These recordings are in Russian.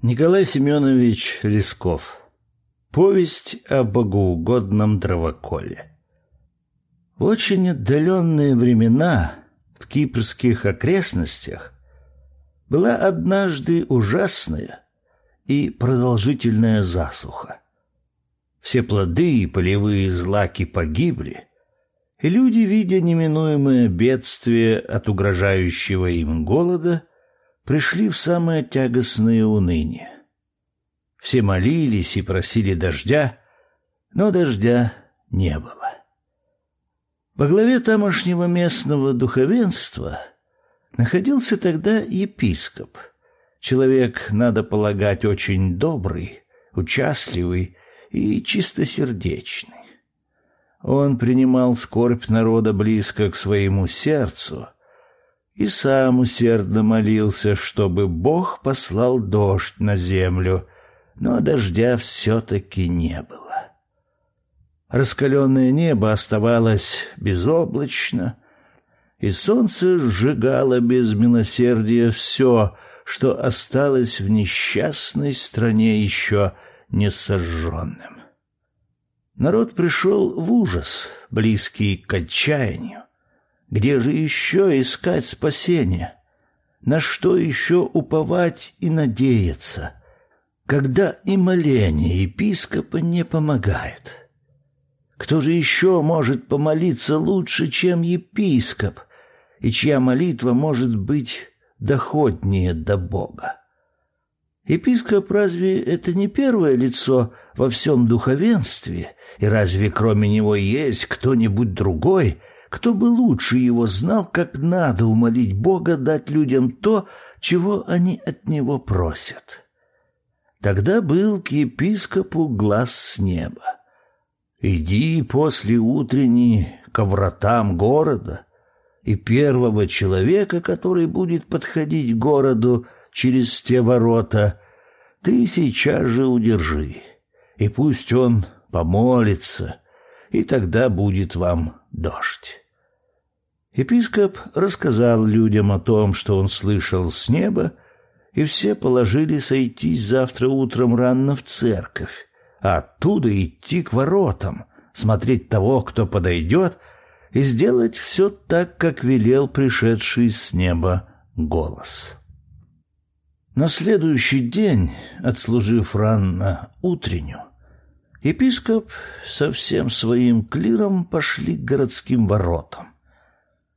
Николай Семенович Лесков. Повесть о богоугодном дровоколе. В очень отдаленные времена в кипрских окрестностях была однажды ужасная и продолжительная засуха. Все плоды и полевые злаки погибли, и люди, видя неминуемое бедствие от угрожающего им голода, пришли в самое тягостное уныние. Все молились и просили дождя, но дождя не было. Во главе тамошнего местного духовенства находился тогда епископ, человек, надо полагать, очень добрый, участливый и чистосердечный. Он принимал скорбь народа близко к своему сердцу — и сам усердно молился, чтобы Бог послал дождь на землю, но дождя все-таки не было. Раскаленное небо оставалось безоблачно, и солнце сжигало без милосердия все, что осталось в несчастной стране еще не сожженным. Народ пришел в ужас, близкий к отчаянию. Где же еще искать спасения? На что еще уповать и надеяться, когда и моление епископа не помогает? Кто же еще может помолиться лучше, чем епископ, и чья молитва может быть доходнее до Бога? Епископ разве это не первое лицо во всем духовенстве, и разве кроме него есть кто-нибудь другой, кто бы лучше его знал, как надо умолить Бога дать людям то, чего они от него просят? Тогда был к епископу глаз с неба. «Иди после утренней ко вратам города, и первого человека, который будет подходить к городу через те ворота, ты сейчас же удержи, и пусть он помолится, и тогда будет вам дождь. Епископ рассказал людям о том, что он слышал с неба, и все положили сойтись завтра утром рано в церковь, а оттуда идти к воротам, смотреть того, кто подойдет, и сделать все так, как велел пришедший с неба голос. На следующий день, отслужив рано утреннюю, епископ со всем своим клиром пошли к городским воротам.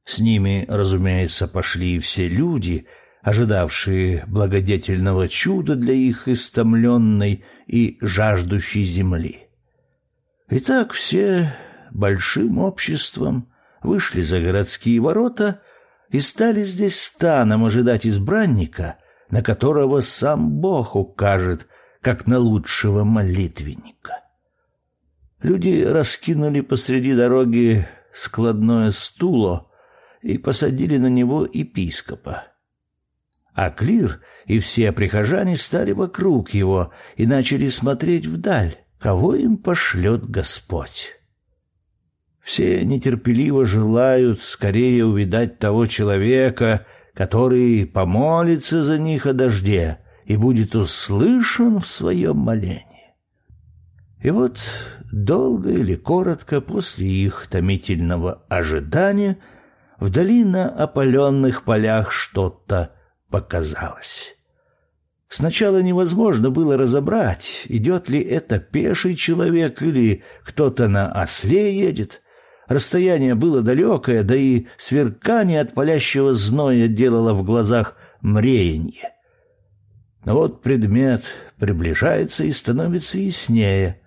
С ними, разумеется, пошли все люди, ожидавшие благодетельного чуда для их истомленной и жаждущей земли. Итак, все большим обществом вышли за городские ворота и стали здесь станом ожидать избранника, на которого сам Бог укажет, как на лучшего молитвенника. Люди раскинули посреди дороги складное стуло и посадили на него епископа. А клир и все прихожане стали вокруг его и начали смотреть вдаль, кого им пошлет Господь. Все нетерпеливо желают скорее увидать того человека, который помолится за них о дожде и будет услышан в своем молении. И вот долго или коротко после их томительного ожидания вдали на опаленных полях что-то показалось. Сначала невозможно было разобрать, идет ли это пеший человек или кто-то на осле едет. Расстояние было далекое, да и сверкание от палящего зноя делало в глазах мреяние. Но вот предмет приближается и становится яснее.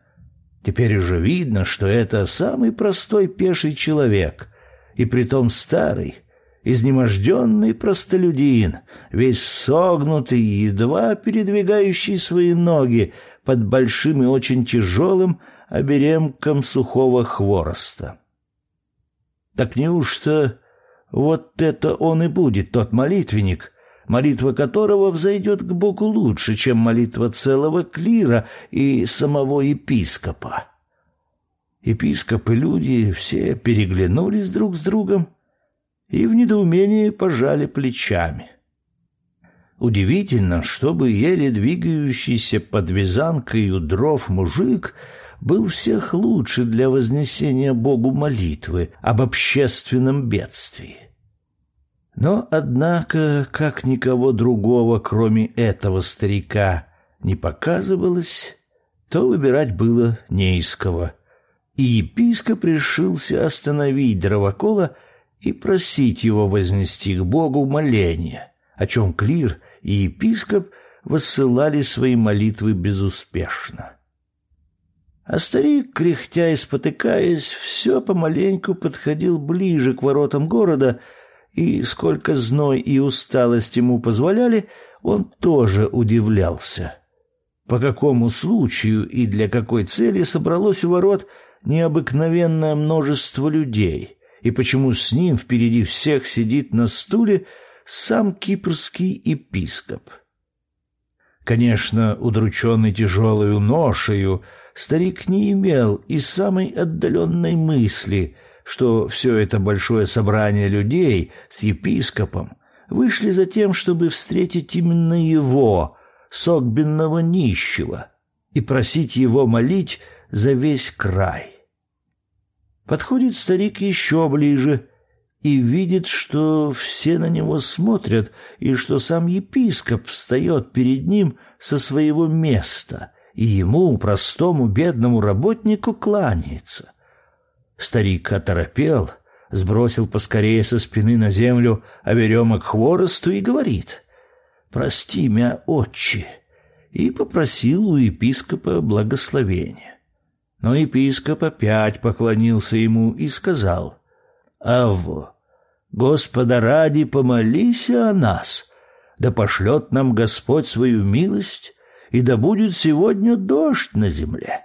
Теперь уже видно, что это самый простой пеший человек, и притом старый, изнеможденный простолюдин, весь согнутый, едва передвигающий свои ноги под большим и очень тяжелым оберемком сухого хвороста. Так неужто вот это он и будет, тот молитвенник, молитва которого взойдет к Богу лучше, чем молитва целого клира и самого епископа. Епископ и люди все переглянулись друг с другом и в недоумении пожали плечами. Удивительно, чтобы еле двигающийся под вязанкой у дров мужик был всех лучше для вознесения Богу молитвы об общественном бедствии. Но, однако, как никого другого, кроме этого старика, не показывалось, то выбирать было не из кого. И епископ решился остановить дровокола и просить его вознести к Богу моление, о чем клир и епископ высылали свои молитвы безуспешно. А старик, кряхтя и спотыкаясь, все помаленьку подходил ближе к воротам города, и сколько зной и усталость ему позволяли, он тоже удивлялся. По какому случаю и для какой цели собралось у ворот необыкновенное множество людей, и почему с ним впереди всех сидит на стуле сам кипрский епископ. Конечно, удрученный тяжелою ношею, старик не имел и самой отдаленной мысли, что все это большое собрание людей с епископом вышли за тем, чтобы встретить именно его, согбенного нищего, и просить его молить за весь край. Подходит старик еще ближе и видит, что все на него смотрят, и что сам епископ встает перед ним со своего места, и ему, простому бедному работнику, кланяется. Старик оторопел, сбросил поскорее со спины на землю оверемок хворосту и говорит «Прости меня, отче», и попросил у епископа благословения. Но епископ опять поклонился ему и сказал «Аво, Господа ради, помолись о нас, да пошлет нам Господь свою милость, и да будет сегодня дождь на земле.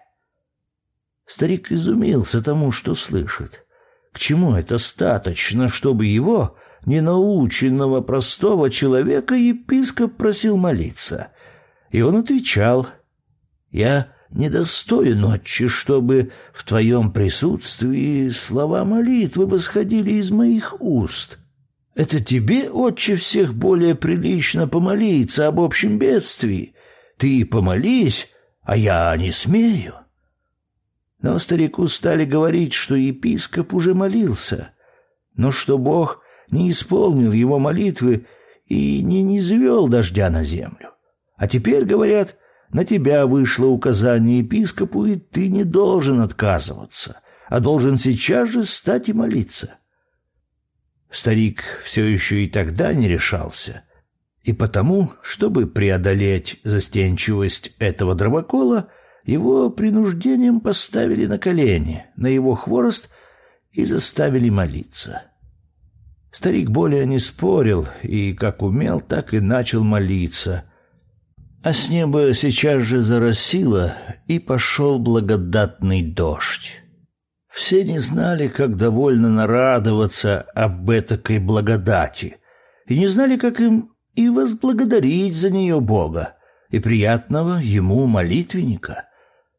Старик изумился тому, что слышит. К чему это достаточно, чтобы его, ненаученного простого человека, епископ просил молиться? И он отвечал, «Я недостоин, отче, чтобы в твоем присутствии слова молитвы восходили из моих уст. Это тебе, отче, всех более прилично помолиться об общем бедствии. Ты помолись, а я не смею. Но старику стали говорить, что епископ уже молился, но что Бог не исполнил его молитвы и не низвел дождя на землю. А теперь, говорят, на тебя вышло указание епископу, и ты не должен отказываться, а должен сейчас же стать и молиться. Старик все еще и тогда не решался, и потому, чтобы преодолеть застенчивость этого дровокола, его принуждением поставили на колени, на его хворост и заставили молиться. Старик более не спорил и, как умел, так и начал молиться — а с неба сейчас же заросило, и пошел благодатный дождь. Все не знали, как довольно нарадоваться об этакой благодати, и не знали, как им и возблагодарить за нее Бога и приятного ему молитвенника,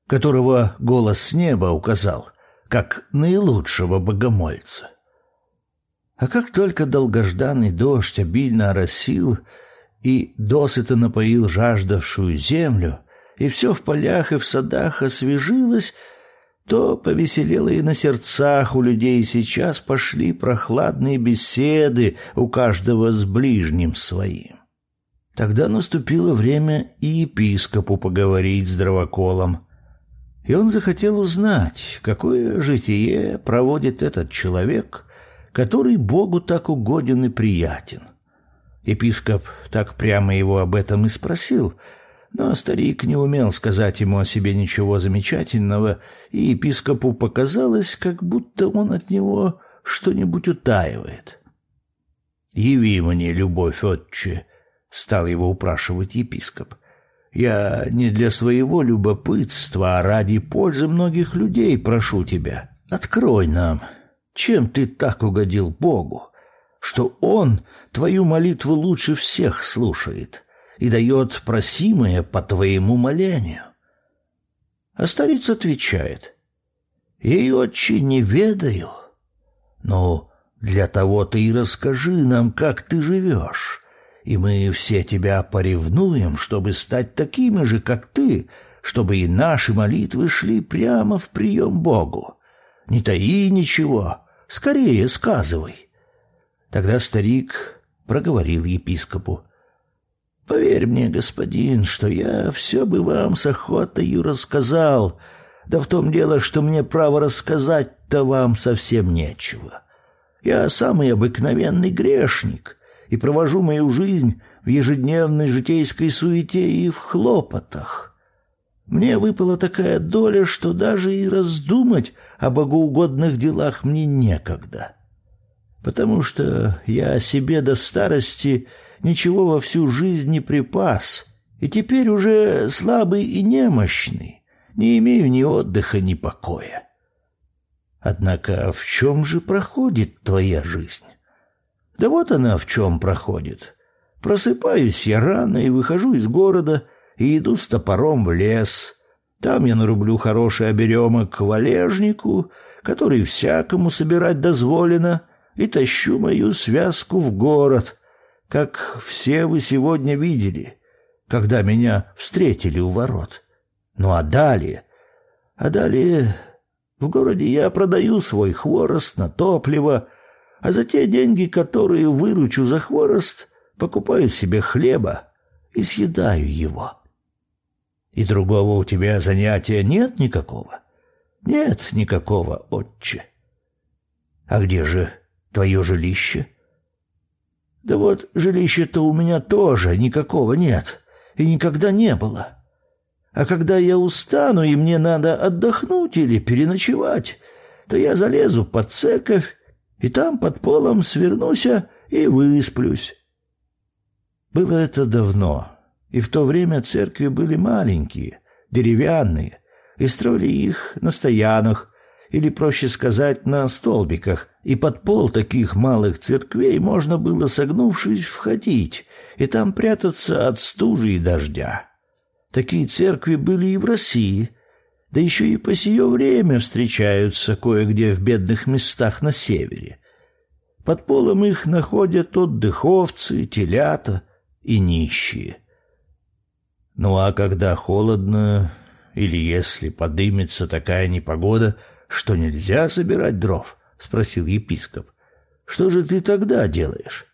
которого голос с неба указал, как наилучшего богомольца. А как только долгожданный дождь обильно оросил, и досыта напоил жаждавшую землю, и все в полях и в садах освежилось, то повеселело и на сердцах у людей сейчас пошли прохладные беседы у каждого с ближним своим. Тогда наступило время и епископу поговорить с дровоколом, и он захотел узнать, какое житие проводит этот человек, который Богу так угоден и приятен. Епископ так прямо его об этом и спросил, но старик не умел сказать ему о себе ничего замечательного, и епископу показалось, как будто он от него что-нибудь утаивает. «Яви мне, любовь, отче», — стал его упрашивать епископ. «Я не для своего любопытства, а ради пользы многих людей прошу тебя. Открой нам, чем ты так угодил Богу, что Он твою молитву лучше всех слушает и дает просимое по твоему молению. А старец отвечает, «Ей отче не ведаю, но для того ты и расскажи нам, как ты живешь, и мы все тебя поревнуем, чтобы стать такими же, как ты, чтобы и наши молитвы шли прямо в прием Богу. Не таи ничего, скорее сказывай. Тогда старик проговорил епископу. Поверь мне, господин, что я все бы вам с охотою рассказал, да в том дело, что мне право рассказать-то вам совсем нечего. Я самый обыкновенный грешник и провожу мою жизнь в ежедневной житейской суете и в хлопотах. Мне выпала такая доля, что даже и раздумать о богоугодных делах мне некогда. Потому что я себе до старости ничего во всю жизнь не припас, и теперь уже слабый и немощный, не имею ни отдыха, ни покоя. Однако в чем же проходит твоя жизнь? Да вот она в чем проходит. Просыпаюсь я рано и выхожу из города и иду с топором в лес. Там я нарублю хороший оберемок валежнику, который всякому собирать дозволено, и тащу мою связку в город, как все вы сегодня видели, когда меня встретили у ворот. Ну а далее... А далее в городе я продаю свой хворост на топливо, а за те деньги, которые выручу за хворост, покупаю себе хлеба и съедаю его. И другого у тебя занятия нет никакого? Нет никакого, отче. А где же твое жилище? Да вот жилища-то у меня тоже никакого нет и никогда не было. А когда я устану и мне надо отдохнуть или переночевать, то я залезу под церковь и там под полом свернуся и высплюсь. Было это давно, и в то время церкви были маленькие, деревянные, и строили их на стоянах, или, проще сказать, на столбиках, и под пол таких малых церквей можно было, согнувшись, входить, и там прятаться от стужи и дождя. Такие церкви были и в России, да еще и по сие время встречаются кое-где в бедных местах на севере. Под полом их находят отдыховцы, телята и нищие. Ну а когда холодно, или если подымется такая непогода — что нельзя собирать дров? спросил епископ. Что же ты тогда делаешь?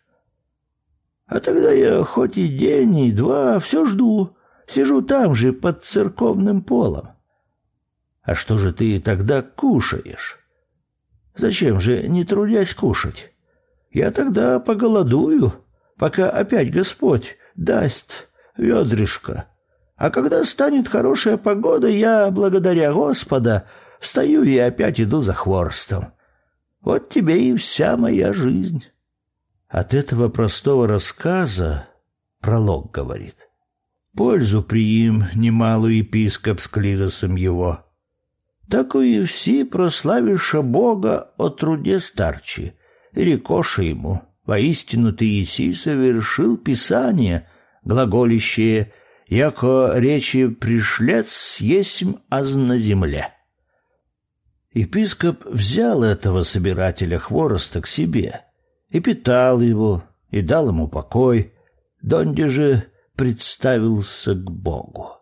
А тогда я хоть и день, и два все жду, сижу там же под церковным полом. А что же ты тогда кушаешь? Зачем же не трудясь кушать? Я тогда поголодую, пока опять Господь даст ведрышко. А когда станет хорошая погода, я, благодаря Господа, Встаю и опять иду за хворостом. Вот тебе и вся моя жизнь. От этого простого рассказа пролог говорит. Пользу приим немалую епископ с клиросом его. Такое все прославиша Бога о труде старчи, и рекоша ему, воистину ты еси совершил Писание, глаголищее, яко речи пришлец есмь аз на земле. Епископ взял этого собирателя хвороста к себе и питал его, и дал ему покой, донде же представился к Богу.